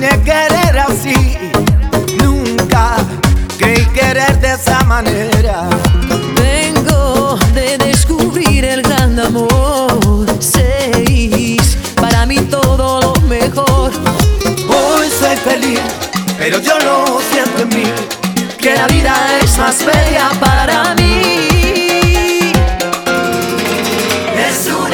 imaginé querer así, nunca creí querer de esa manera. Vengo de descubrir el gran amor, seis, para mí todo lo mejor. Hoy soy feliz, pero yo lo siento en mí, que la vida es más bella para mí. Es un